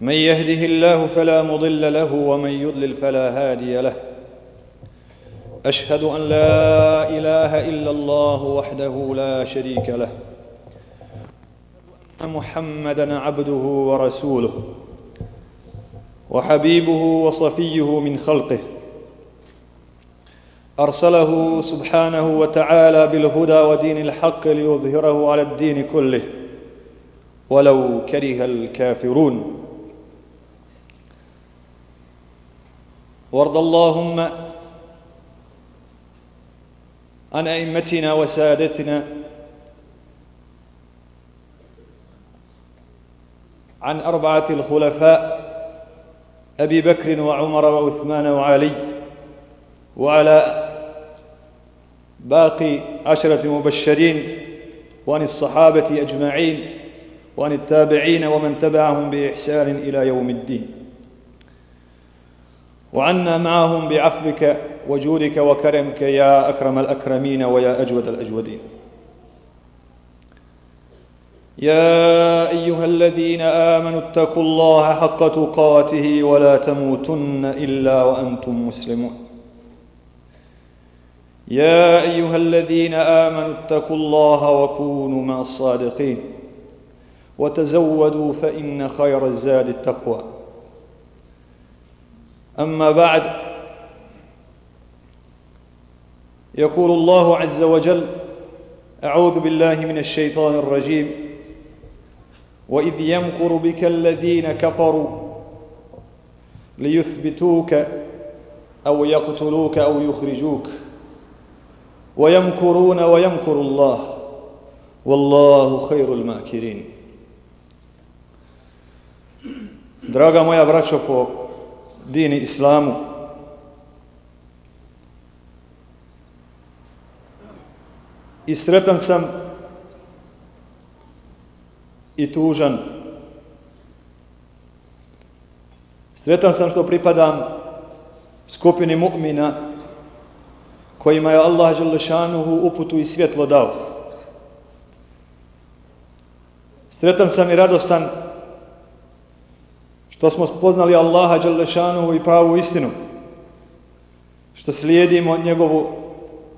من يهده الله فلا مضل له ومن يضلل فلا هادي له. أشهد أن لا إله إلا الله وحده لا شريك له. محمدا عبده ورسوله. وحبيبه وصفيه من خلقه. أرسله سبحانه وتعالى بالهدى ودين الحق ليظهره على الدين كله. ولو كره الكافرون. وارض اللهم عن أئمتنا وسادتنا عن أربعة الخلفاء أبي بكر وعمر وعثمان وعلي وعلى باقي عشرة مبشرين وعن الصحابة أجمعين وعن التابعين ومن تبعهم بإحسان إلى يوم الدين. وعنا معهم بعفوك وجودك وكرمك يا أكرم الأكرمين ويا أجود الأجودين. يا أيها الذين آمنوا اتقوا الله حق تقاته ولا تموتن إلا وأنتم مسلمون. يا أيها الذين آمنوا اتقوا الله وكونوا مع الصادقين. وتزودوا فإن خير الزاد التقوى. أما بعد يقول الله عز وجل أعوذ بالله من الشيطان الرجيم وإذ يمكر بك الذين كفروا ليثبتوك أو يقتلوك أو يخرجوك ويمكرون ويمكر الله والله خير الماكرين. Draga moja braćo dini islamu, i sretan sam i tužan. Sretan sam što pripadam skupini mu'mina kojima je Allah Želešanuhu uputu i svjetlo dao. Sretan sam i radostan što smo spoznali Allaha Đalešanuhu i pravu istinu, što slijedimo njegovu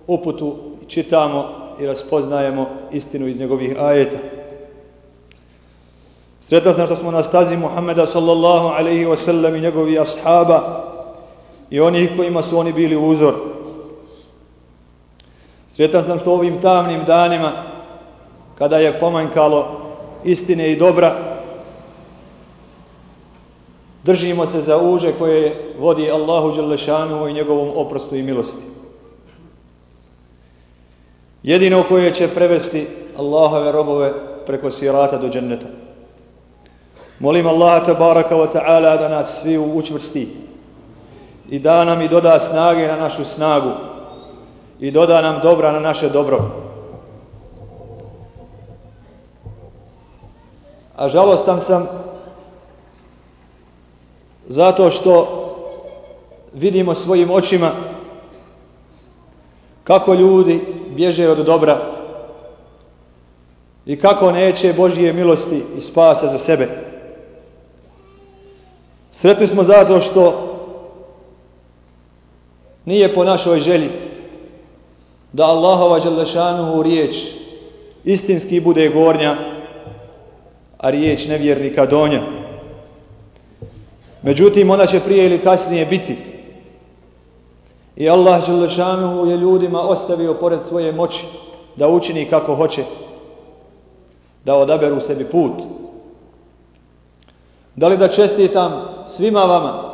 uputu, čitamo i raspoznajemo istinu iz njegovih ajeta. Sretan sam što smo na stazi Muhammeda sallallahu alaihi wa sallam i njegovi ashaba i onih kojima su oni bili uzor. Sretan sam što ovim tamnim danima, kada je pomanjkalo istine i dobra, držimo se za uže koje vodi Allahu Đalešanu i njegovom oprostu i milosti. Jedino koje će prevesti Allahove robove preko sirata do dženneta. Molim Allaha tabaraka wa ta'ala da nas svi učvrsti i da nam i doda snage na našu snagu i doda nam dobra na naše dobro. A žalostan sam zato što vidimo svojim očima kako ljudi bježe od dobra i kako neće Božije milosti i spasa za sebe. Sretni smo zato što nije po našoj želji da Allahova Đalešanuhu riječ istinski bude gornja, a riječ nevjernika donja. Međutim, ona će prije ili kasnije biti. I Allah Đelešanuhu je ljudima ostavio pored svoje moći da učini kako hoće, da odaberu sebi put. Da li da čestitam svima vama,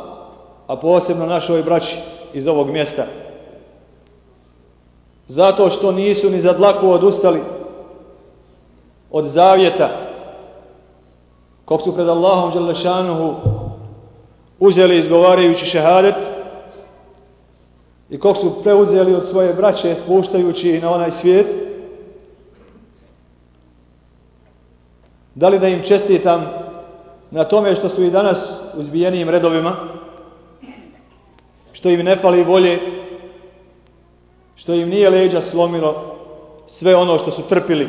a posebno našoj braći iz ovog mjesta, zato što nisu ni za dlaku odustali od zavjeta kog su pred Allahom Đelešanuhu uzeli izgovarajući šehadet i kog su preuzeli od svoje braće spuštajući na onaj svijet, da li da im čestitam na tome što su i danas u redovima, što im ne fali volje, što im nije leđa slomilo sve ono što su trpili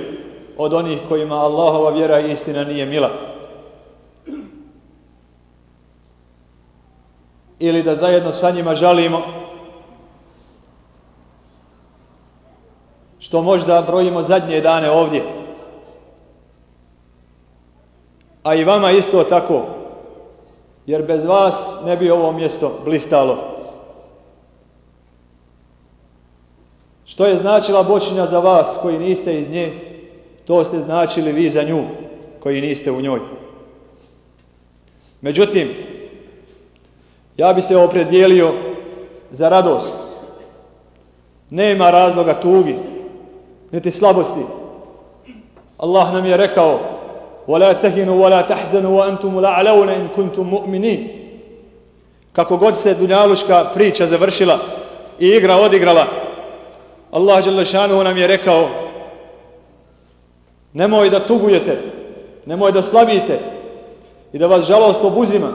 od onih kojima Allahova vjera i istina nije mila. Ili da zajedno sa njima žalimo, što možda brojimo zadnje dane ovdje. A i vama isto tako, jer bez vas ne bi ovo mjesto blistalo. Što je značila bočinja za vas koji niste iz nje, to ste značili vi za nju koji niste u njoj. Međutim, ja bi se opredijelio za radost. Nema razloga tugi, niti slabosti. Allah nam je rekao وَلَا تَهِنُوا وَلَا تَحْزَنُوا وَأَنْتُمُ لَعْلَوْنَ إِنْ كُنْتُمْ مُؤْمِنِينَ Kako god se dunjaluška priča završila i igra odigrala, Allah Đalešanu nam je rekao nemoj da tugujete, nemoj da slavite i da vas žalost obuzima.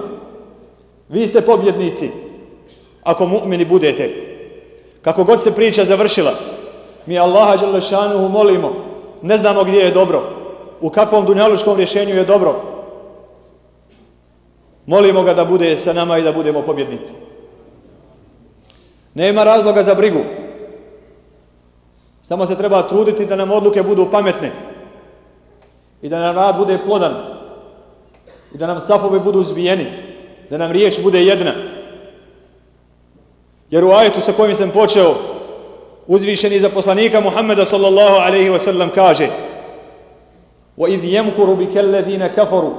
vi ste pobjednici ako mu'mini budete. Kako god se priča završila, mi Allaha Đalešanu molimo, ne znamo gdje je dobro, u kakvom dunjaluškom rješenju je dobro. Molimo ga da bude sa nama i da budemo pobjednici. Nema razloga za brigu. Samo se treba truditi da nam odluke budu pametne i da nam rad bude plodan i da nam safovi budu zbijeni, da nam riječ bude jedna. Jer u ajetu sa kojim sam počeo, uzvišeni za poslanika Muhammeda sallallahu alaihi wa sallam kaže وَإِذْ يَمْكُرُ بِكَ الَّذِينَ كَفَرُوا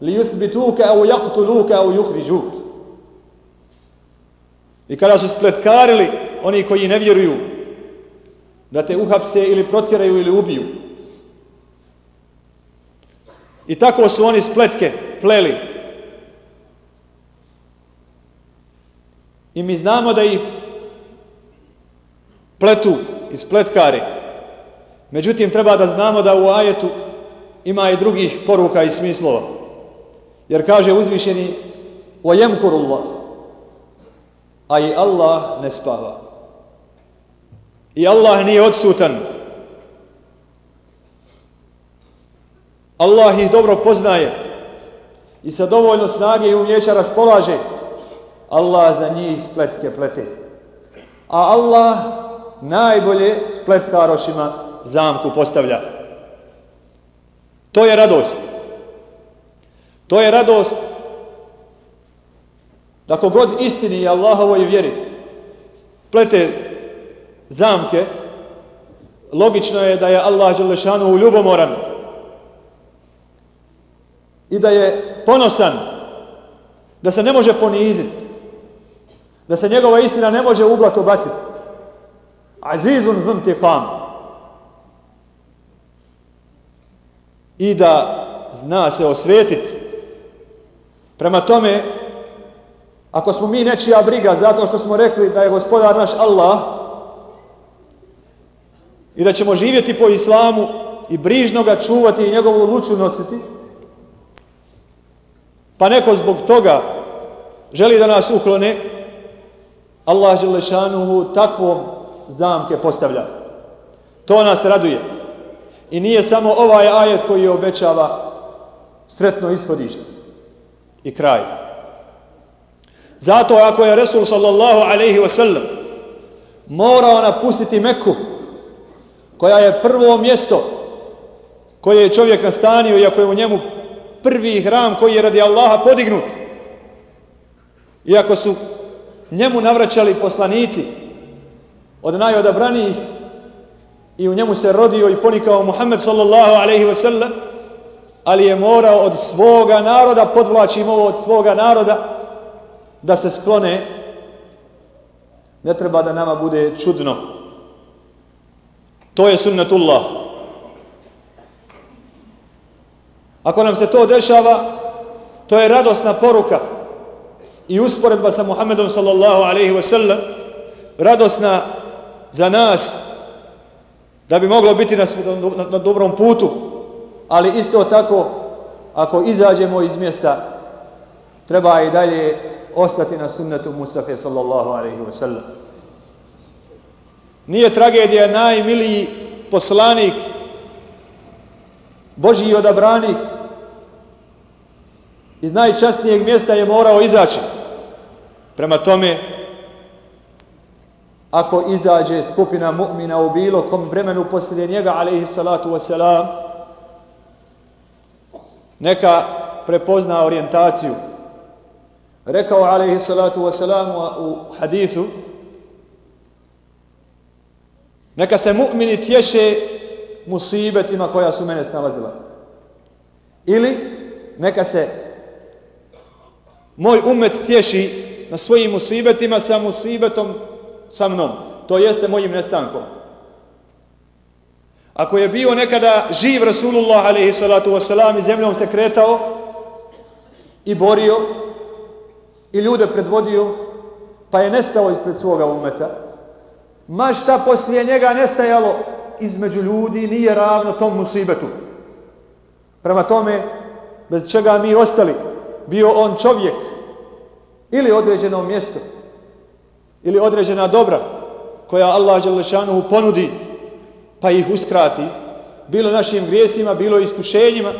لِيُثْبِتُوكَ أَوْ يَقْتُلُوكَ أَوْ يُخْرِجُوكَ I kada su spletkarili oni koji ne vjeruju da te uhapse ili protjeraju ili ubiju. I tako su oni spletke pleli. I mi znamo da ih pletu i spletkari. Međutim, treba da znamo da u ajetu ima i drugih poruka i smislova. Jer kaže uzvišeni وَيَمْكُرُ اللَّهِ A i Allah ne spava. I Allah nije odsutan. Allah ih dobro poznaje i sa dovoljno snage i umjeća raspolaže. Allah za njih spletke plete. A Allah najbolje spletkarošima zamku postavlja. To je radost. To je radost da kogod istini i Allahovoj vjeri plete zamke, logično je da je Allah Đelešanu ljubomoran i da je ponosan, da se ne može poniziti, da se njegova istina ne može ublato baciti. Azizun zuntiqam. I da zna se osvetiti. Prema tome, ako smo mi nečija briga zato što smo rekli da je gospodar naš Allah, i da ćemo živjeti po islamu i brižno ga čuvati i njegovu luču nositi, pa neko zbog toga želi da nas uklone, Allah Želešanuhu takvom zamke postavlja. To nas raduje. I nije samo ovaj ajet koji obećava sretno ishodište i kraj. Zato ako je Resul sallallahu alaihi wa sallam morao napustiti Meku, koja je prvo mjesto koje je čovjek nastanio, iako je u njemu prvi hram koji je radi Allaha podignut. Iako su njemu navraćali poslanici. Od najodabranijih. I u njemu se rodio i ponikao Muhammed sallallahu alaihi sallam, ali je morao od svoga naroda, podvlačim ovo od svoga naroda, da se sklone, ne treba da nama bude čudno. To je sunnetullah. Ako nam se to dešava, to je radosna poruka i usporedba sa Muhammedom sallallahu alaihi wa sallam, radosna za nas da bi moglo biti na, na, na dobrom putu, ali isto tako ako izađemo iz mjesta treba i dalje ostati na sunnetu Mustafa sallallahu alaihi wa sallam. Nije tragedija najmiliji poslanik, Božji odabranik, iz najčasnijeg mjesta je morao izaći. Prema tome, ako izađe skupina mu'mina u bilo kom vremenu poslije njega, alaihi salatu wasalam, neka prepozna orijentaciju. Rekao, alaihi salatu wasalam, u hadisu, neka se mu'mini tješe musibetima koja su mene snalazila. Ili neka se moj umet tješi na svojim musibetima sa musibetom sa mnom. To jeste mojim nestankom. Ako je bio nekada živ Rasulullah alaihi salatu wasalam i zemljom se kretao i borio i ljude predvodio pa je nestao ispred svoga umeta ma šta poslije njega nestajalo između ljudi nije ravno tom musibetu. Prema tome, bez čega mi ostali, bio on čovjek ili određeno mjesto. Ili određena dobra koja Allah Đelešanuhu ponudi pa ih uskrati, bilo našim grijesima, bilo iskušenjima,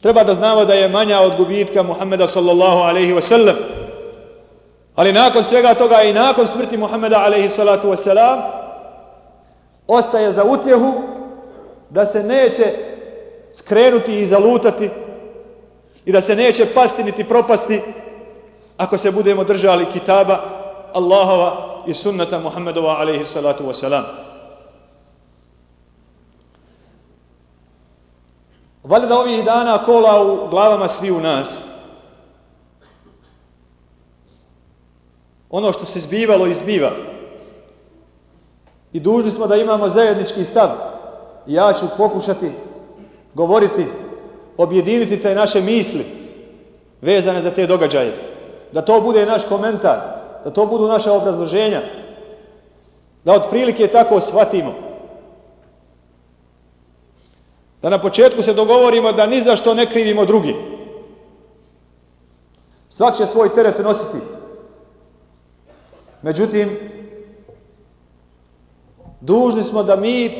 treba da znamo da je manja od gubitka Muhammeda sallallahu alaihi wa sallam. Ali nakon svega toga i nakon smrti Muhammeda alaihi salatu wa sallam, ostaje za utjehu da se neće skrenuti i zalutati i da se neće pasti niti propasti ako se budemo držali kitaba Allahova i sunnata Muhammedova alaihi salatu wasalam. Valjda ovih dana kola u glavama svi u nas. Ono što se zbivalo, izbiva. I dužni smo da imamo zajednički stav. Ja ću pokušati govoriti, objediniti te naše misli vezane za te događaje. Da to bude naš komentar, da to budu naša obrazloženja, da otprilike tako shvatimo. Da na početku se dogovorimo da ni za što ne krivimo drugi. Svak će svoj teret nositi. Međutim, dužni smo da mi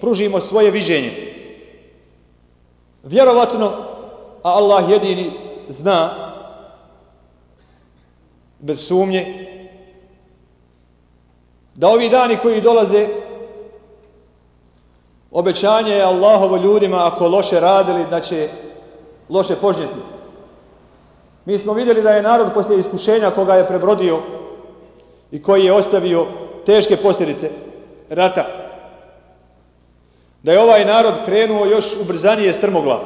pružimo svoje viđenje. Vjerovatno, a Allah jedini zna, bez sumnje, da ovi dani koji dolaze, obećanje je Allahovo ljudima ako loše radili, da će loše požnjeti. Mi smo vidjeli da je narod poslije iskušenja koga je prebrodio i koji je ostavio teške posljedice rata, da je ovaj narod krenuo još ubrzanije strmoglav.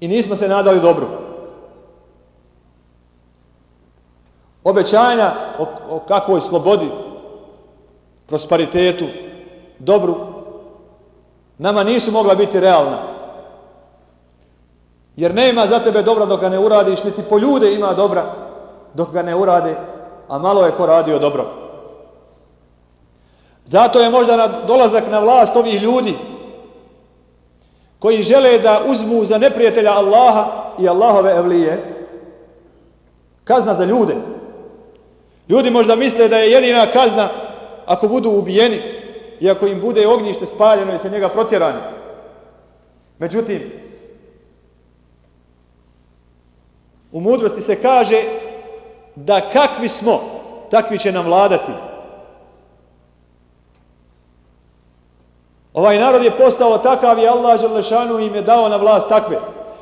I nismo se nadali dobro. Obećanja o, o kakvoj slobodi, prosperitetu, dobru, nama nisu mogla biti realna. Jer nema za tebe dobra dok ga ne uradiš, niti po ljude ima dobra dok ga ne urade, a malo je ko radio dobro. Zato je možda na dolazak na vlast ovih ljudi koji žele da uzmu za neprijatelja Allaha i Allahove evlije kazna za ljude. Ljudi možda misle da je jedina kazna ako budu ubijeni i ako im bude ognjište spaljeno i se njega protjerani. Međutim, u mudrosti se kaže da kakvi smo, takvi će nam vladati. Ovaj narod je postao takav i Allah Želešanu im je dao na vlast takve.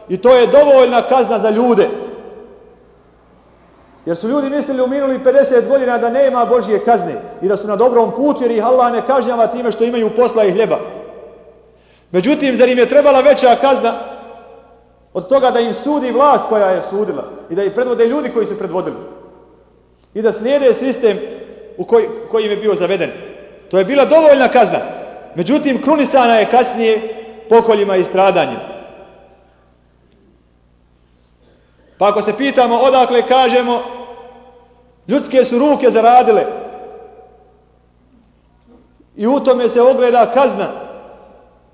I to je dovoljna kazna za ljude. Jer su ljudi mislili u minuli 50 godina da nema Božije kazne i da su na dobrom putu jer ih Allah ne kažnjava time što imaju posla i hljeba. Međutim, zar im je trebala veća kazna od toga da im sudi vlast koja je sudila i da ih predvode ljudi koji su predvodili. I da slijede sistem u koj, kojim je bio zaveden. To je bila dovoljna kazna. Međutim, krunisana je kasnije pokoljima i stradanjem. Pa ako se pitamo odakle kažemo ljudske su ruke zaradile i u tome se ogleda kazna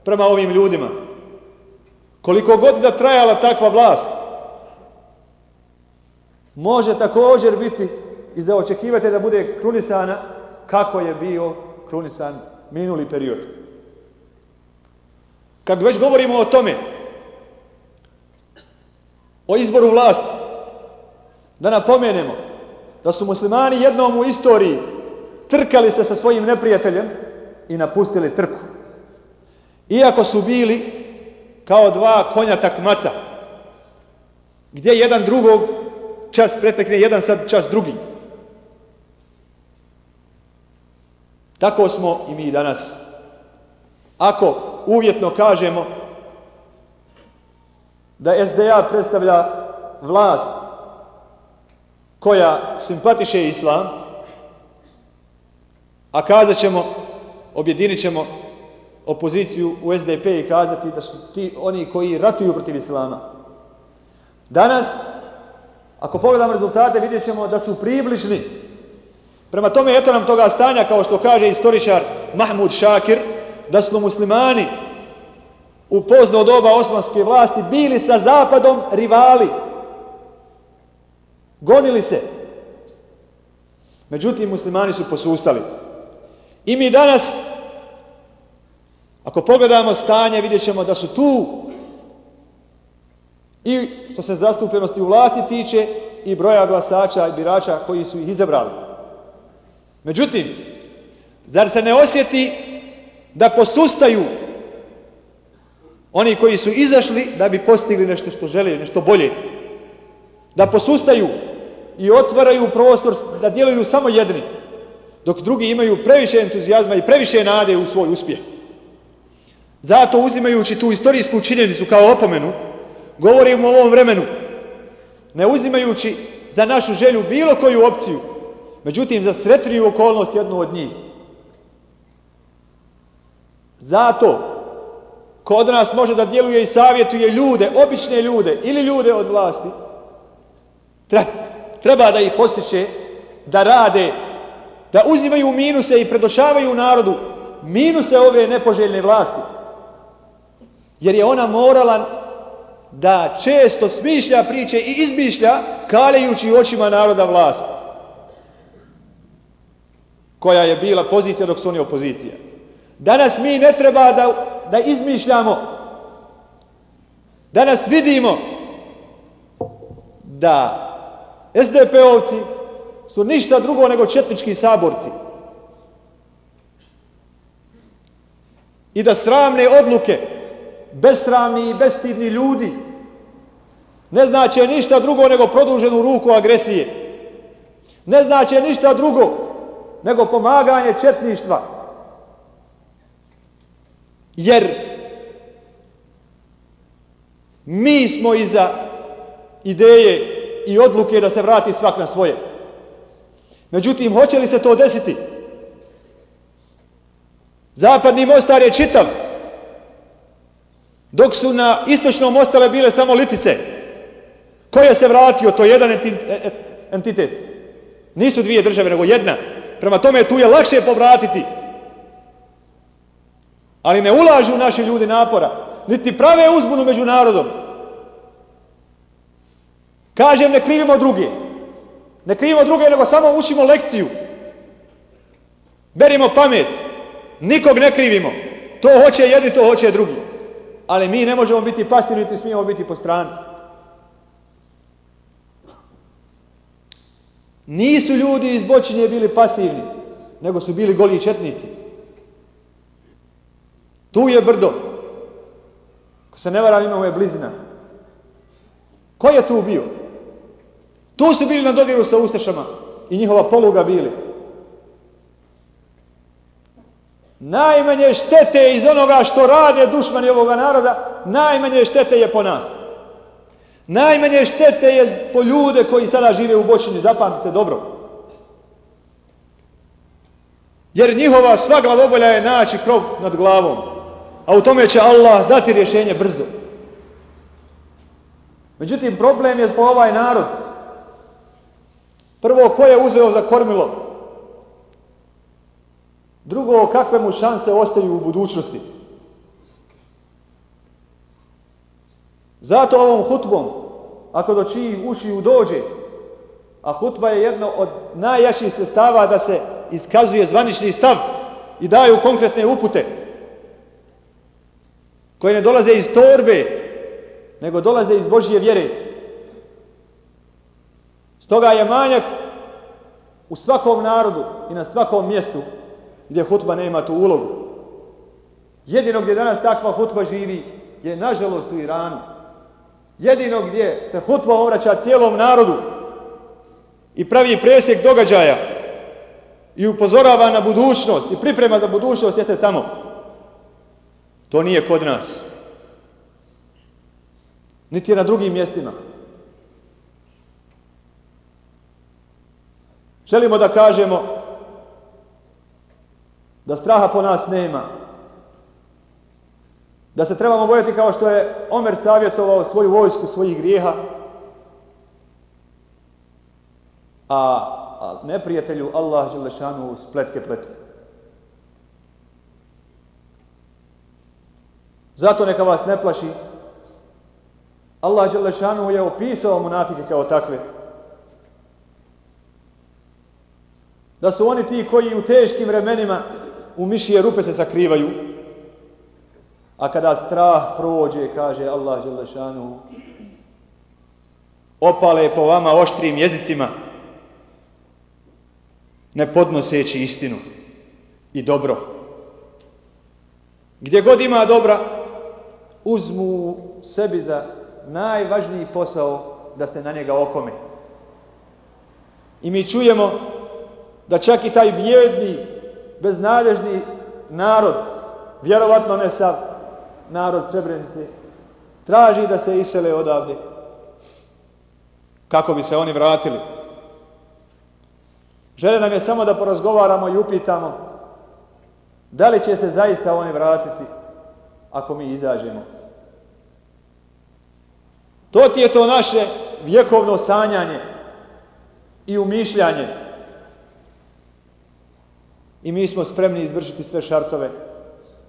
prema ovim ljudima. Koliko god da trajala takva vlast, može također biti i da očekivate da bude krunisana kako je bio krunisan minuli period. Kad već govorimo o tome, o izboru vlasti, Da napomenemo da su muslimani jednom u istoriji trkali se sa svojim neprijateljem i napustili trku. Iako su bili kao dva konja takmaca, gdje jedan drugog čas pretekne, jedan sad čas drugi. Tako smo i mi danas. Ako uvjetno kažemo da SDA predstavlja vlast koja simpatiše islam, a kazat ćemo, objedinit ćemo opoziciju u SDP i kazati da su ti oni koji ratuju protiv islama. Danas, ako pogledamo rezultate, vidjet ćemo da su približni. Prema tome, eto nam toga stanja, kao što kaže istoričar Mahmud Šakir, da su muslimani u pozno doba osmanske vlasti bili sa zapadom rivali. Gonili se. Međutim, muslimani su posustali. I mi danas, ako pogledamo stanje, vidjet ćemo da su tu i što se zastupljenosti u vlasti tiče i broja glasača i birača koji su ih izabrali. Međutim, zar se ne osjeti da posustaju oni koji su izašli da bi postigli nešto što žele, nešto bolje. Da posustaju i otvaraju prostor da djeluju samo jedni, dok drugi imaju previše entuzijazma i previše nade u svoj uspjeh. Zato uzimajući tu istorijsku činjenicu kao opomenu, govorim u ovom vremenu, ne uzimajući za našu želju bilo koju opciju, međutim za sretniju okolnost jednu od njih. Zato kod nas može da djeluje i savjetuje ljude, obične ljude ili ljude od vlasti. Treba da ih postiče da rade, da uzimaju minuse i predošavaju narodu minuse ove nepoželjne vlasti. Jer je ona morala da često smišlja priče i izmišlja kaljajući očima naroda vlast koja je bila pozicija dok su oni opozicija. Danas mi ne treba da, da izmišljamo. Danas vidimo da SDP-ovci su ništa drugo nego četnički saborci. I da sramne odluke, besramni i bestidni ljudi ne znače ništa drugo nego produženu ruku agresije. Ne znače ništa drugo nego pomaganje četništva jer mi smo iza ideje i odluke da se vrati svak na svoje. Međutim, hoće li se to desiti? Zapadni Mostar je čitav, dok su na istočnom ostale bile samo litice. Ko je se vratio? To je jedan e, e, entitet. Nisu dvije države, nego jedna. Prema tome, tu je lakše povratiti ali ne ulažu naši ljudi napora, niti prave uzbunu među narodom. Kažem, ne krivimo druge. Ne krivimo druge, nego samo učimo lekciju. Berimo pamet. Nikog ne krivimo. To hoće jedni, to hoće drugi. Ali mi ne možemo biti pastivni, niti smijemo biti po strani. Nisu ljudi iz Bočinje bili pasivni, nego su bili goli četnici. Tu je brdo. Ako se ne varam, imamo je blizina. Ko je tu bio? Tu su bili na dodiru sa Ustašama i njihova poluga bili. Najmanje štete iz onoga što rade dušmani ovoga naroda, najmanje štete je po nas. Najmanje štete je po ljude koji sada žive u Bočini, zapamtite dobro. Jer njihova sva glavobolja je naći krov nad glavom a u tome će Allah dati rješenje brzo. Međutim, problem je po ovaj narod. Prvo, ko je uzeo za kormilo? Drugo, kakve mu šanse ostaju u budućnosti? Zato ovom hutbom, ako do čijih ušiju dođe, a hutba je jedno od najjačih sredstava da se iskazuje zvanični stav i daju konkretne upute, koje ne dolaze iz torbe, nego dolaze iz Božje vjere. Stoga je manjak u svakom narodu i na svakom mjestu gdje hutba nema tu ulogu. Jedino gdje danas takva hutba živi je nažalost u Iranu. Jedino gdje se hutba obraća cijelom narodu i pravi presjek događaja i upozorava na budućnost i priprema za budućnost jeste tamo. To nije kod nas. Niti je na drugim mjestima. Želimo da kažemo da straha po nas nema. Da se trebamo bojati kao što je Omer savjetovao svoju vojsku svojih grijeha, a, neprijatelju Allah Želešanu spletke plete. Zato neka vas ne plaši. Allah Želešanu je opisao munafike kao takve. Da su oni ti koji u teškim vremenima u mišije rupe se sakrivaju. A kada strah prođe, kaže Allah Želešanu, opale po vama oštrim jezicima, ne podnoseći istinu i dobro. Gdje god ima dobra, uzmu sebi za najvažniji posao da se na njega okome. I mi čujemo da čak i taj bijedni, beznadežni narod, vjerovatno ne sav narod Srebrenice, traži da se isele odavde. Kako bi se oni vratili? Žele nam je samo da porazgovaramo i upitamo da li će se zaista oni vratiti ako mi izađemo. To ti je to naše vjekovno sanjanje i umišljanje. I mi smo spremni izvršiti sve šartove.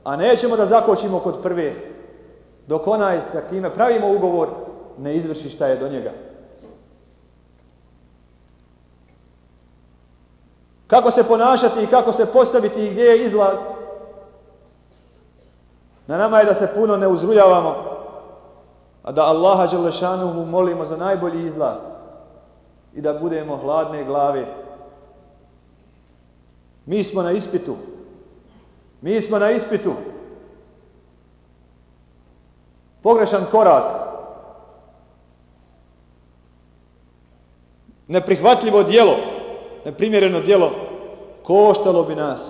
A nećemo da zakočimo kod prve, dok onaj sa kime pravimo ugovor ne izvrši šta je do njega. Kako se ponašati i kako se postaviti i gdje je izlaz. Na nama je da se puno ne uzrujavamo, a da Allaha Đelešanuhu molimo za najbolji izlaz i da budemo hladne glave. Mi smo na ispitu. Mi smo na ispitu. Pogrešan korak. Neprihvatljivo dijelo neprimjereno djelo koštalo bi nas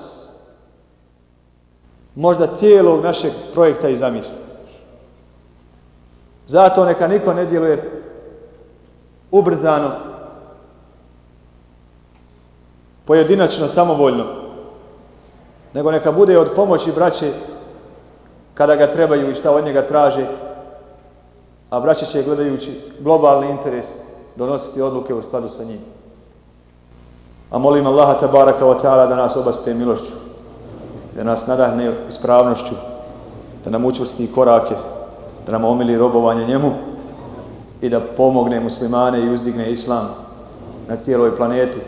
možda cijelog našeg projekta i zamisla. Zato neka niko ne djeluje ubrzano, pojedinačno, samovoljno, nego neka bude od pomoći braće kada ga trebaju i šta od njega traže, a braće će gledajući globalni interes donositi odluke u skladu sa njim. A molim Allaha tabaraka wa ta'ala da nas obaspe milošću, da nas nadahne ispravnošću, da nam učvrsti korake, da nam omili robovanje njemu i da pomogne muslimane i uzdigne islam na cijeloj planeti,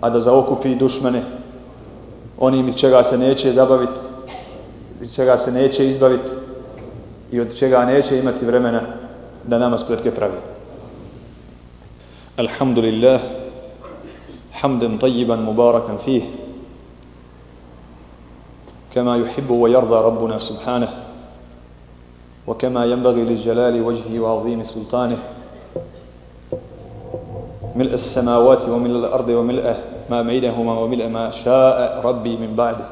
a da zaokupi dušmane onim iz čega se neće zabaviti, iz čega se neće izbaviti i od čega neće imati vremena da nama spletke pravi. Alhamdulillah, حمدا طيبا مباركا فيه كما يحب ويرضى ربنا سبحانه وكما ينبغي لجلال وجهه وعظيم سلطانه ملء السماوات وملء الأرض وملء ما بينهما وملء ما شاء ربي من بعده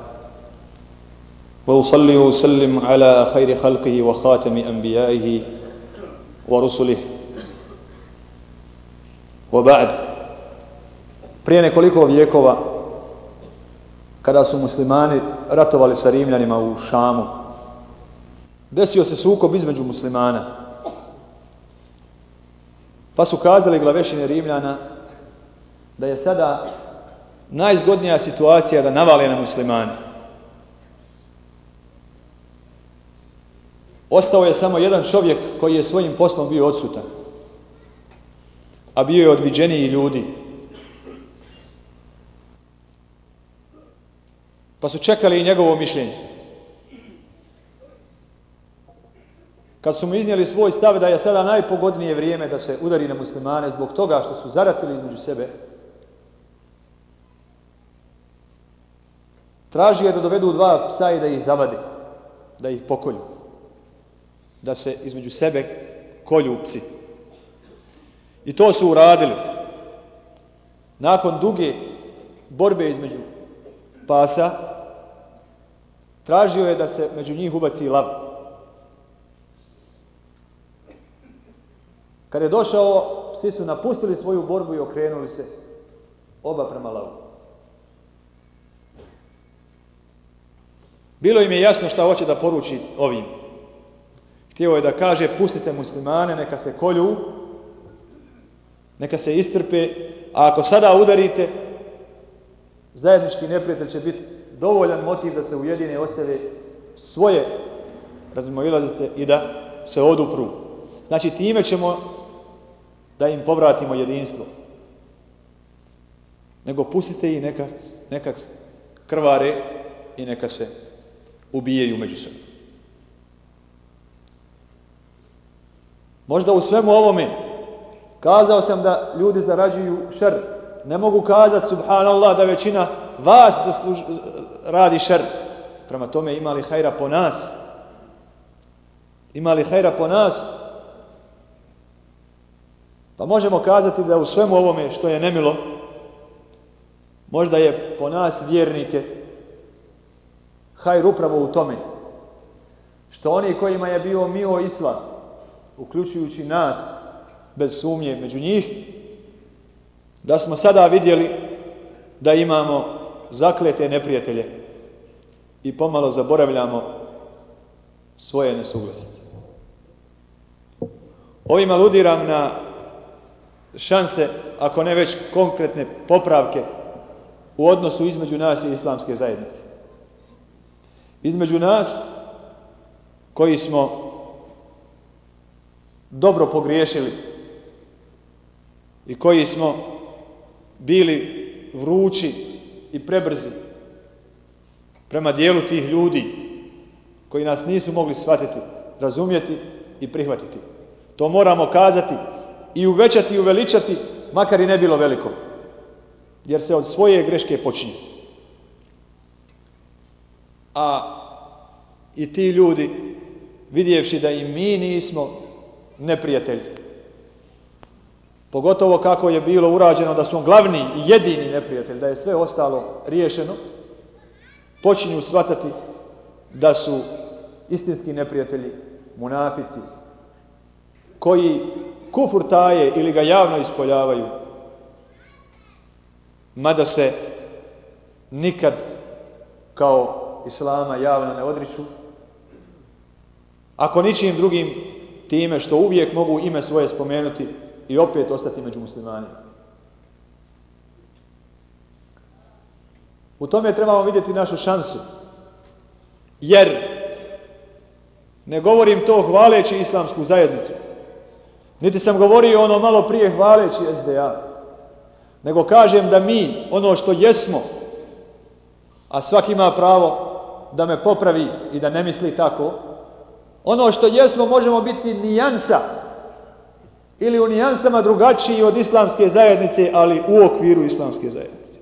وأصلي وسلم على خير خلقه وخاتم أنبيائه ورسله وبعد Prije nekoliko vijekova, kada su muslimani ratovali sa Rimljanima u Šamu, desio se sukob između muslimana. Pa su kazali glavešine Rimljana da je sada najzgodnija situacija da navale na muslimane. Ostao je samo jedan čovjek koji je svojim poslom bio odsutan, a bio je odviđeniji ljudi. Pa su čekali i njegovo mišljenje. kad su mu iznijeli svoj stav da je sada najpogodnije vrijeme da se udari na muslimane zbog toga što su zaratili između sebe, tražio je da dovedu dva psa i da ih zavade, da ih pokolju, da se između sebe kolju psi. I to su uradili. Nakon duge borbe između pasa, tražio je da se među njih ubaci lav. Kad je došao, svi su napustili svoju borbu i okrenuli se oba prema lavu. Bilo im je jasno šta hoće da poruči ovim. Htio je da kaže, pustite muslimane, neka se kolju, neka se iscrpe, a ako sada udarite, zajednički neprijatelj će biti dovoljan motiv da se ujedine ostave svoje razmimoilazice i da se odupru. Znači, time ćemo da im povratimo jedinstvo. Nego pustite ih neka, neka krvare i neka se ubijaju međusobno. Možda u svemu ovome kazao sam da ljudi zarađuju šer. Ne mogu kazati, subhanallah, da većina vas zasluž, radi šer. Prema tome imali hajra po nas. Imali hajra po nas. Pa možemo kazati da u svemu ovome što je nemilo, možda je po nas vjernike hajr upravo u tome. Što oni kojima je bio mio islam, uključujući nas, bez sumnje među njih, da smo sada vidjeli da imamo zaklete neprijatelje i pomalo zaboravljamo svoje nesuglasice. Ovim aludiram na šanse, ako ne već konkretne popravke u odnosu između nas i islamske zajednice. Između nas koji smo dobro pogriješili i koji smo bili vrući i prebrzi prema dijelu tih ljudi koji nas nisu mogli shvatiti, razumjeti i prihvatiti. To moramo kazati i uvećati i uveličati, makar i ne bilo veliko. Jer se od svoje greške počinje. A i ti ljudi, vidjevši da i mi nismo neprijatelji, pogotovo kako je bilo urađeno da smo glavni i jedini neprijatelj, da je sve ostalo riješeno, počinju shvatati da su istinski neprijatelji munafici, koji kufur taje ili ga javno ispoljavaju, mada se nikad kao islama javno ne odriču, ako ničim drugim time što uvijek mogu ime svoje spomenuti i opet ostati među muslimanima. U tome trebamo vidjeti našu šansu. Jer ne govorim to hvaleći islamsku zajednicu. Niti sam govorio ono malo prije hvaleći SDA. Nego kažem da mi, ono što jesmo, a svaki ima pravo da me popravi i da ne misli tako, ono što jesmo možemo biti nijansa ili u nijansama drugačiji od islamske zajednice, ali u okviru islamske zajednice.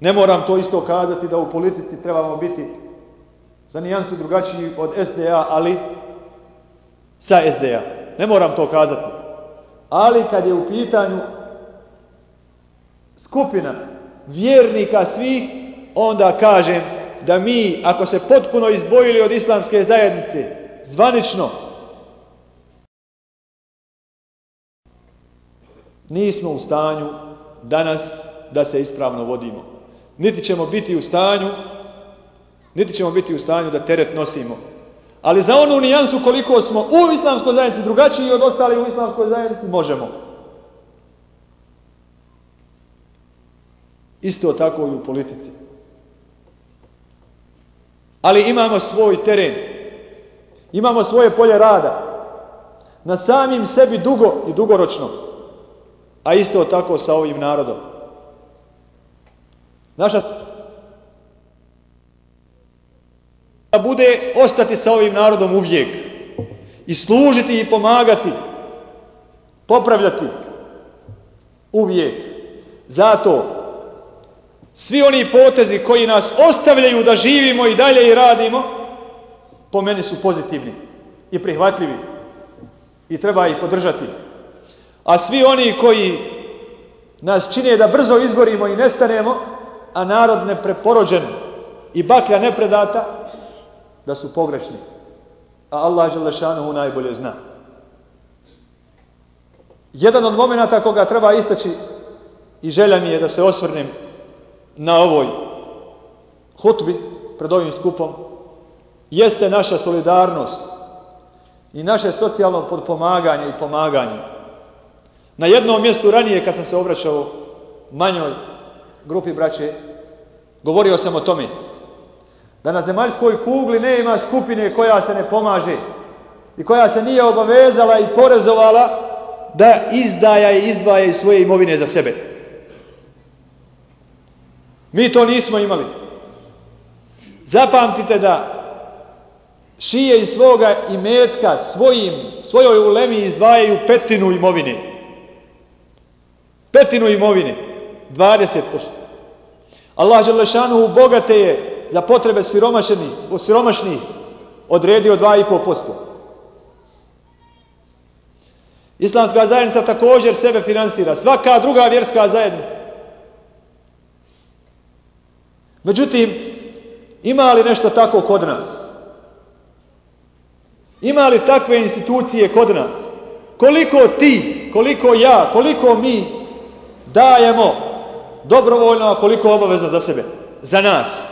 Ne moram to isto kazati da u politici trebamo biti za nijansu drugačiji od SDA, ali sa SDA. Ne moram to kazati. Ali kad je u pitanju skupina vjernika svih, onda kažem da mi, ako se potpuno izdvojili od islamske zajednice, zvanično, nismo u stanju danas da se ispravno vodimo. Niti ćemo biti u stanju, niti ćemo biti u stanju da teret nosimo. Ali za onu nijansu koliko smo u islamskoj zajednici drugačiji od ostalih u islamskoj zajednici, možemo. Isto tako i u politici. Ali imamo svoj teren. Imamo svoje polje rada. Na samim sebi dugo i dugoročno. A isto tako sa ovim narodom. Naša da bude ostati sa ovim narodom uvijek. i služiti i pomagati, popravljati uvijek. Zato svi oni potezi koji nas ostavljaju da živimo i dalje i radimo, po meni su pozitivni i prihvatljivi i treba ih podržati. A svi oni koji nas čine da brzo izgorimo i nestanemo, a narod nepreporođen i baklja nepredata, da su pogrešni. A Allah Želešanuhu najbolje zna. Jedan od momenta koga treba istaći i želja mi je da se osvrnem na ovoj hutbi pred ovim skupom jeste naša solidarnost i naše socijalno podpomaganje i pomaganje. Na jednom mjestu ranije kad sam se obraćao manjoj grupi braće, govorio sam o tome da na zemaljskoj kugli ne ima skupine koja se ne pomaže i koja se nije obavezala i porezovala da izdaja i izdvaja iz svoje imovine za sebe. Mi to nismo imali. Zapamtite da šije iz svoga imetka svojim, svojoj ulemi izdvajaju petinu imovine. Petinu imovine. 20%. Allah Želešanu bogate je za potrebe siromašnih, siromašnih odredio 2,5%. Islamska zajednica također sebe finansira. Svaka druga vjerska zajednica. Međutim, ima li nešto tako kod nas? Ima li takve institucije kod nas? Koliko ti, koliko ja, koliko mi dajemo dobrovoljno, a koliko obavezno za sebe? Za nas.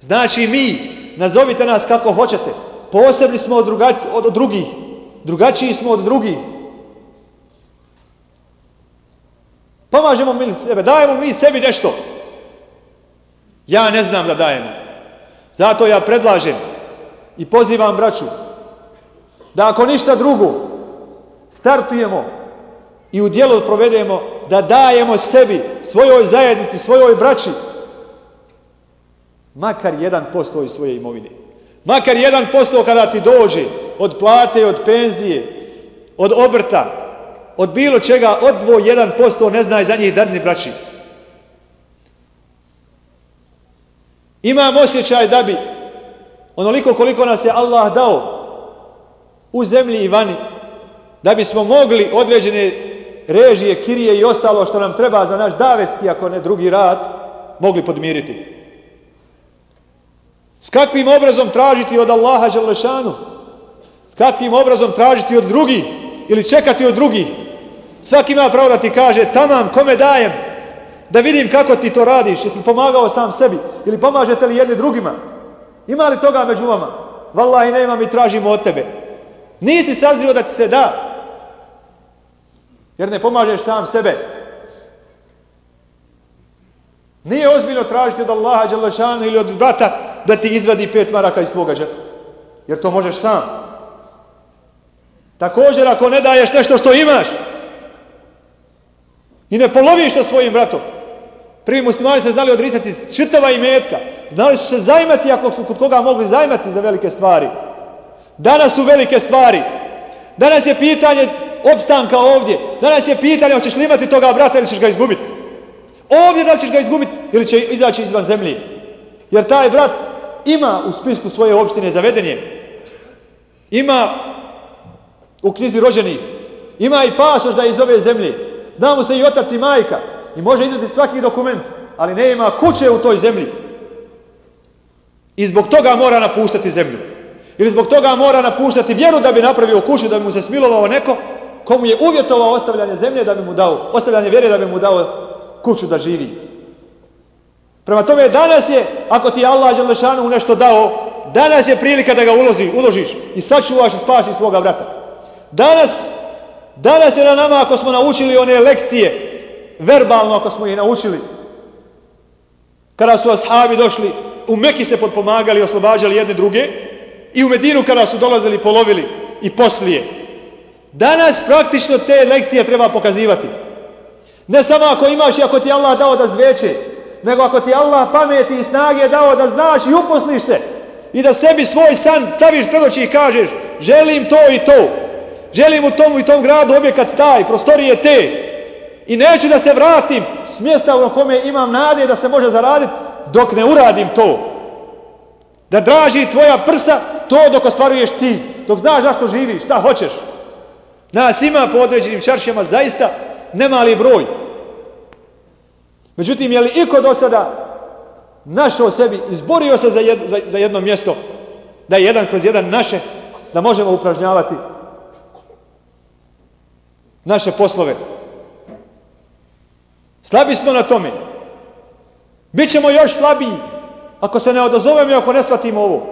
Znači mi, nazovite nas kako hoćete, posebni smo od, druga, od drugih, drugačiji smo od drugih. Pomažemo mi sebe, dajemo mi sebi nešto. Ja ne znam da dajemo. Zato ja predlažem i pozivam braću da ako ništa drugo startujemo i u dijelu provedemo da dajemo sebi, svojoj zajednici, svojoj braći makar 1% iz svoje imovine. Makar 1% kada ti dođe od plate, od penzije, od obrta, od bilo čega, odvoj 1%, ne znaj za njih dadni braći. Imam osjećaj da bi onoliko koliko nas je Allah dao u zemlji i vani, da bismo mogli određene režije, kirije i ostalo što nam treba za naš davetski, ako ne drugi rad, mogli podmiriti. S kakvim obrazom tražiti od Allaha Đalešanu? S kakvim obrazom tražiti od drugih? Ili čekati od drugih? Svaki ima pravo da ti kaže, tamam, kome dajem? Da vidim kako ti to radiš, jesi pomagao sam sebi ili pomažete li jedni drugima. Ima li toga među vama? Wallahi nema mi tražimo od tebe. Nisi sazrio da ti se da. Jer ne pomažeš sam sebe. Nije ozbiljno tražiti od Allaha Đalešanu ili od brata da ti izvadi pet maraka iz tvoga džepa. Jer to možeš sam. Također ako ne daješ nešto što imaš i ne poloviš sa svojim bratom, Prvi muslimani se znali odricati čitava metka. Znali su se zajmati ako su kod koga mogli zajmati za velike stvari. Danas su velike stvari. Danas je pitanje opstanka ovdje. Danas je pitanje hoćeš li imati toga brata ili ćeš ga izgubiti. Ovdje da li ćeš ga izgubiti ili će izaći izvan zemlje. Jer taj brat ima u spisku svoje opštine zavedenje. Ima u knjizi rođenih. Ima i pasoš da je iz ove zemlje. Znamo se i otac i majka i može izdati svaki dokument, ali ne ima kuće u toj zemlji. I zbog toga mora napuštati zemlju. Ili zbog toga mora napuštati vjeru da bi napravio kuću, da bi mu se smilovao neko, komu je uvjetovao ostavljanje zemlje da bi mu dao, ostavljanje vjere da bi mu dao kuću da živi. Prema tome danas je, ako ti je Allah Želešanu nešto dao, danas je prilika da ga ulozi, uložiš i sačuvaš i spasiš svoga brata. Danas, danas je na nama ako smo naučili one lekcije verbalno ako smo ih naučili. Kada su ashabi došli, u Meki se podpomagali, oslobađali jedne druge i u Medinu kada su dolazili, polovili i poslije. Danas praktično te lekcije treba pokazivati. Ne samo ako imaš i ako ti Allah dao da zveče, nego ako ti Allah pameti i snage dao da znaš i uposliš se i da sebi svoj san staviš pred oči i kažeš želim to i to. Želim u tomu i tom gradu objekat taj, prostorije te. I neću da se vratim s mjesta u kome imam nade da se može zaraditi dok ne uradim to. Da draži tvoja prsa to dok ostvaruješ cilj. Dok znaš zašto živiš, šta hoćeš. Nas ima po određenim čaršijama zaista nemali broj. Međutim, je li iko do sada našao sebi, izborio se za, za, za jedno mjesto, da je jedan kroz jedan naše, da možemo upražnjavati naše poslove. Slabi smo na tome. Bićemo još slabiji ako se ne odazovemo i ako ne shvatimo ovo.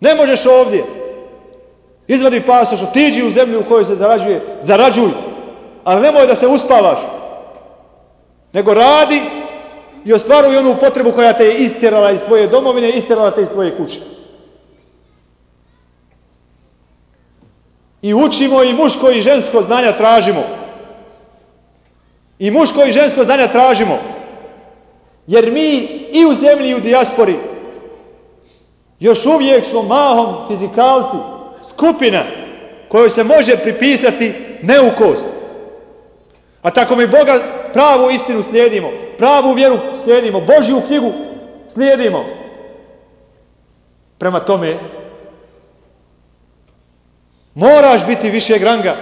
Ne možeš ovdje. Izvadi pasoš, otiđi u zemlju u kojoj se zarađuje, zarađuj. Ali nemoj da se uspavaš. Nego radi i ostvaruj onu potrebu koja te je istjerala iz tvoje domovine, istjerala te iz tvoje kuće. I učimo i muško i žensko znanja tražimo. I muško i žensko znanja tražimo. Jer mi i u zemlji i u dijaspori još uvijek smo mahom fizikalci, skupina kojoj se može pripisati neukost. A tako mi Boga pravu istinu slijedimo, pravu vjeru slijedimo, Božju knjigu slijedimo. Prema tome, moraš biti više granga,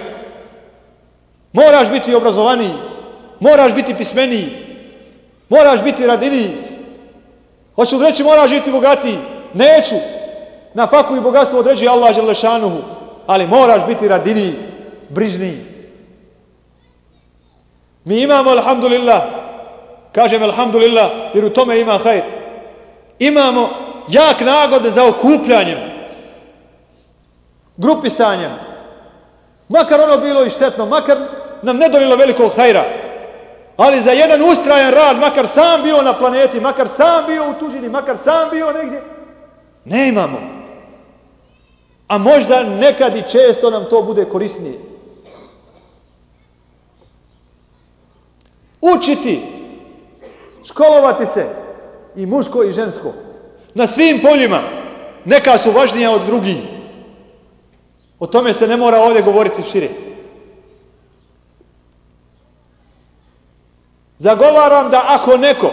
moraš biti obrazovaniji, moraš biti pismeniji, moraš biti radiniji. Hoću li reći moraš biti bogatiji? Neću. Na faku i bogatstvo određuje Allah Želešanuhu, ali moraš biti radiniji, brižniji. Mi imamo, alhamdulillah, kažem alhamdulillah, jer u tome ima hajr. Imamo jak nagode za okupljanjem, grupisanjem. Makar ono bilo i štetno, makar nam ne donilo velikog hajra. Ali za jedan ustrajan rad, makar sam bio na planeti, makar sam bio u tužini, makar sam bio negdje, ne imamo. A možda nekad i često nam to bude korisnije. Učiti, školovati se, i muško i žensko, na svim poljima, neka su važnija od drugih. O tome se ne mora ovdje govoriti šire. Zagovaram da ako neko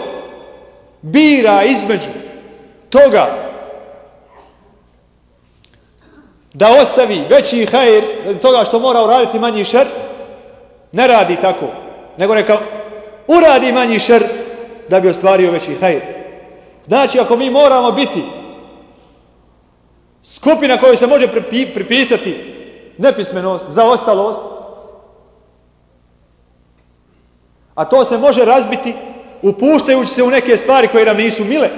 bira između toga da ostavi veći hajr radi toga što mora uraditi manji šer, ne radi tako, nego neka uradi manji šer da bi ostvario veći hajr. Znači, ako mi moramo biti skupina koju se može pripisati nepismenost, zaostalost, A to se može razbiti upuštajući se u neke stvari koje nam nisu mile.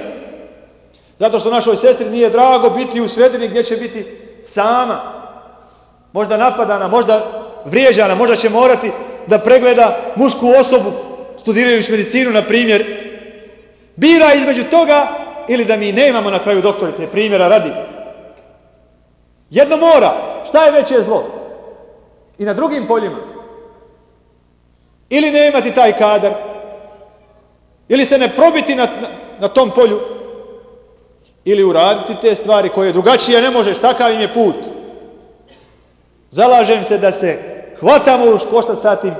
Zato što našoj sestri nije drago biti u sredini gdje će biti sama. Možda napadana, možda vrijeđana, možda će morati da pregleda mušku osobu studirajući medicinu, na primjer. Bira između toga ili da mi nemamo na kraju doktorice, primjera radi. Jedno mora. Šta je veće zlo? I na drugim poljima. Ili ne imati taj kadar, ili se ne probiti na, na, tom polju, ili uraditi te stvari koje drugačije ne možeš, takav im je put. Zalažem se da se hvatamo u košta sa tim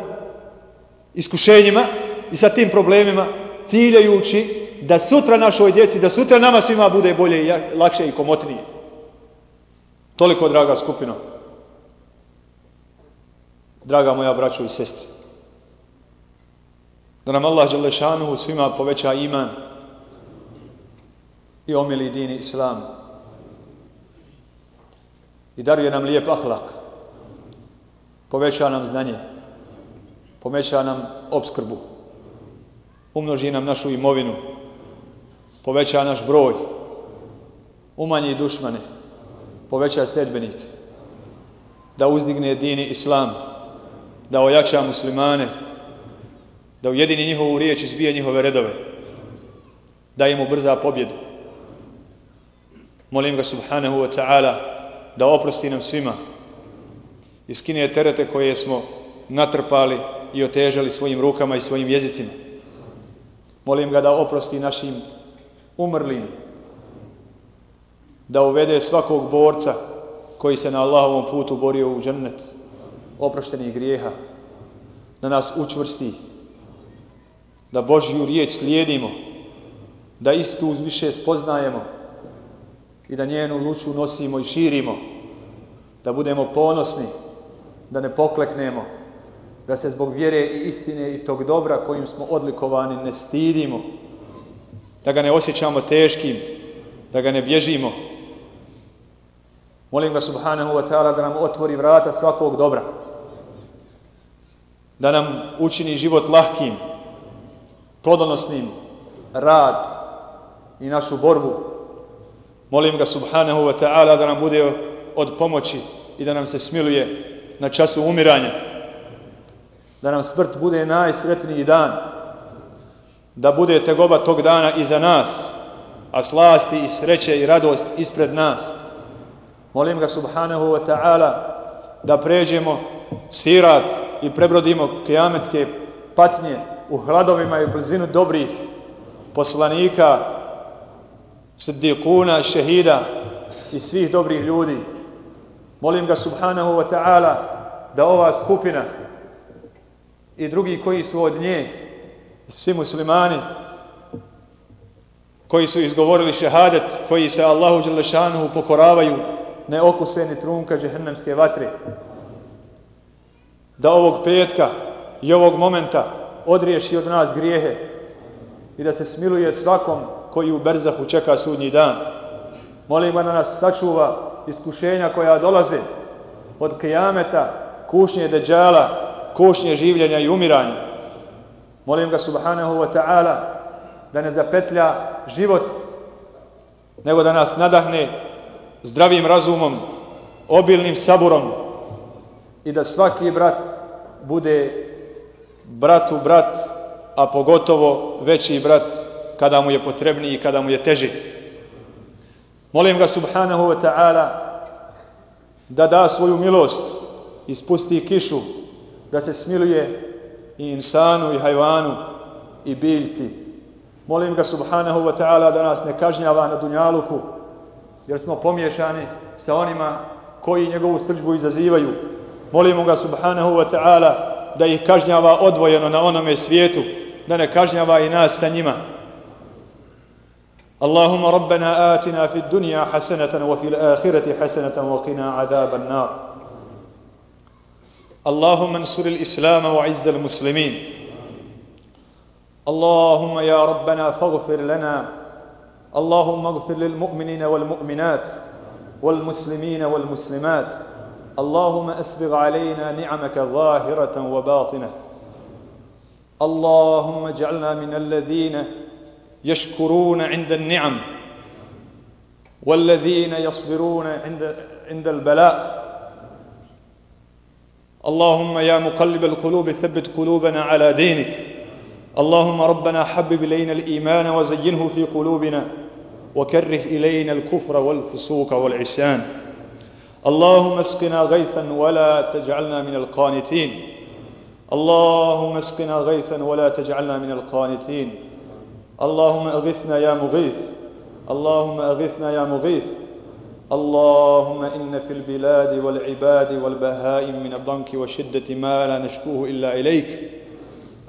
iskušenjima i sa tim problemima, ciljajući da sutra našoj djeci, da sutra nama svima bude bolje i lakše i komotnije. Toliko, draga skupino. Draga moja braćo i sestri da nam Allah Đelešanuhu svima poveća iman i omili dini islam. I daruje nam lijep ahlak. Poveća nam znanje. Poveća nam obskrbu umnoži nam našu imovinu. Poveća naš broj. Umanji dušmane. Poveća sljedbenike. Da uzdigne dini islam. Da ojača muslimane da ujedini njihovu riječ i zbije njihove redove, da im brza pobjedu. Molim ga subhanahu wa ta'ala da oprosti nam svima i skine terete koje smo natrpali i otežali svojim rukama i svojim jezicima. Molim ga da oprosti našim umrlim, da uvede svakog borca koji se na Allahovom putu borio u džennet oproštenih grijeha, da nas učvrsti, da Božju riječ slijedimo, da istu više spoznajemo i da njenu luču nosimo i širimo, da budemo ponosni, da ne pokleknemo, da se zbog vjere i istine i tog dobra kojim smo odlikovani ne stidimo, da ga ne osjećamo teškim, da ga ne bježimo. Molim ga subhanahu wa ta'ala da nam otvori vrata svakog dobra, da nam učini život lahkim, plodonosnim, rad i našu borbu. Molim ga subhanahu wa ta'ala da nam bude od pomoći i da nam se smiluje na času umiranja. Da nam smrt bude najsretniji dan. Da bude tegoba tog dana iza nas, a slasti i sreće i radost ispred nas. Molim ga subhanahu wa ta'ala da pređemo sirat i prebrodimo kijametske patnje u hladovima i u blizinu dobrih poslanika, siddiquna, šehida i svih dobrih ljudi. Molim ga subhanahu wa ta'ala da ova skupina i drugi koji su od nje, svi muslimani, koji su izgovorili šehadet, koji se Allahu Đelešanuhu pokoravaju, ne okuse ni trunka džehennemske vatre. Da ovog petka i ovog momenta odriješi od nas grijehe i da se smiluje svakom koji u Berzahu čeka sudnji dan. Molim da nas sačuva iskušenja koja dolaze od kijameta, kušnje deđala, kušnje življenja i umiranja. Molim ga subhanahu wa ta'ala da ne zapetlja život, nego da nas nadahne zdravim razumom, obilnim saburom i da svaki brat bude bratu brat, a pogotovo veći brat kada mu je potrebniji i kada mu je teži. Molim ga subhanahu wa ta'ala da da svoju milost i spusti kišu, da se smiluje i insanu i hajvanu i biljci. Molim ga subhanahu wa ta'ala da nas ne kažnjava na dunjaluku, jer smo pomješani sa onima koji njegovu srđbu izazivaju. Molimo ga subhanahu wa ta'ala da ih kažnjava odvojeno na onome svijetu, da ne kažnjava i nas sa njima. اللهم ربنا آتنا في الدنيا حسنة وفي الآخرة حسنة وقنا عذاب النار اللهم انصر الإسلام وعز المسلمين اللهم يا ربنا فاغفر لنا اللهم اغفر للمؤمنين والمؤمنات والمسلمين والمسلمات اللهم أسبغ علينا نعمك ظاهرة وباطنة. اللهم اجعلنا من الذين يشكرون عند النعم والذين يصبرون عند عند البلاء. اللهم يا مقلب القلوب ثبت قلوبنا على دينك. اللهم ربنا حبب إلينا الإيمان وزينه في قلوبنا وكره إلينا الكفر والفسوق والعصيان. اللهم اسقنا غيثا ولا تجعلنا من القانتين. اللهم اسقنا غيثا ولا تجعلنا من القانتين. اللهم أغثنا يا مغيث. اللهم أغثنا يا مغيث. اللهم إن في البلاد والعباد والبهائم من الضنك وشدة ما لا نشكوه إلا إليك.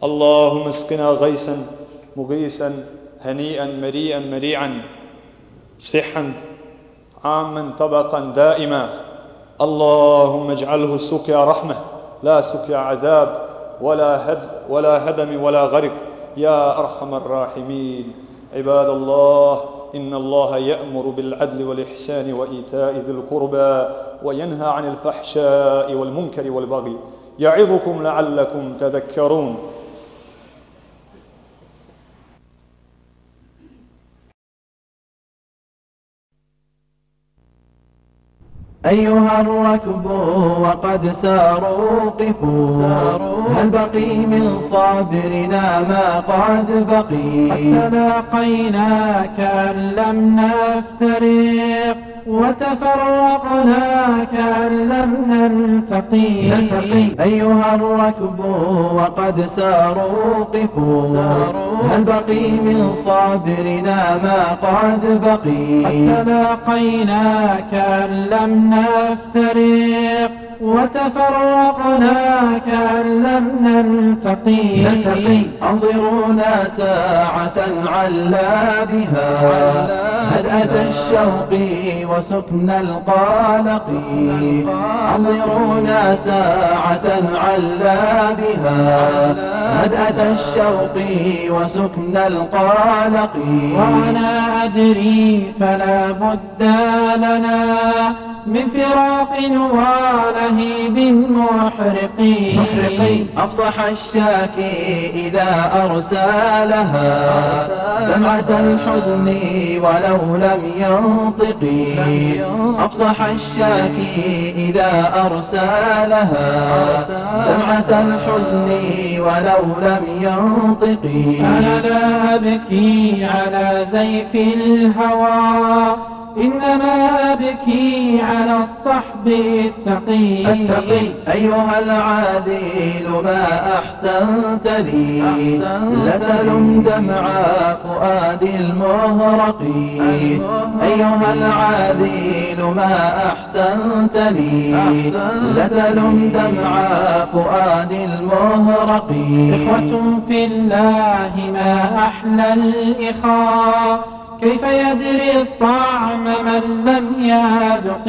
اللهم اسقنا غيثا مغيثا هنيئا مريئا مريعا صحا عاما طبقا دائما. اللهم اجعله سقيا رحمة لا سقيا عذاب ولا هد ولا هدم ولا غرق. يا أرحم الراحمين. عباد الله إن الله يأمر بالعدل والإحسان وإيتاء ذي القربى وينهى عن الفحشاء والمنكر والبغي. يعظكم لعلكم تذكرون. أيها الركب وقد ساروا قفوا. هل بقي من صابرنا ما قد بقي؟ قد تلاقينا كأن لم نفترق. وتفرقنا كأن لم نلتقي. أيها الركب وقد ساروا قفوا هل بقي من صابرنا ما قد بقي؟ قد تلاقينا كأن لم نفترق. وتفرقنا كأن لم نلتقي. نلتقي. أنظرونا ساعة علا بها. هدأة الشوق وسكن القلق؟ أنظرونا ساعة علا بها. هدأة الشوق وسكن القلق؟ وأنا أدري فلا بد لنا من فراق ولهيب محرق محرق أفصح الشاكي إذا أرسالها دمعة الحزن ولو لم ينطق أفصح الشاكي إذا أرسالها دمعة الحزن ولو لم ينطق أنا لا أبكي على زيف الهوى. إنما أبكي على الصحب التقي. التقي. أيها العادل ما أحسنت لي. لتلم دمع فؤاد المهرق أيها العادل ما أحسنت لي. لتلم دمع فؤاد المهرق إخوة في الله ما أحلى الإخاء. كيف يدري الطعم من لم يذق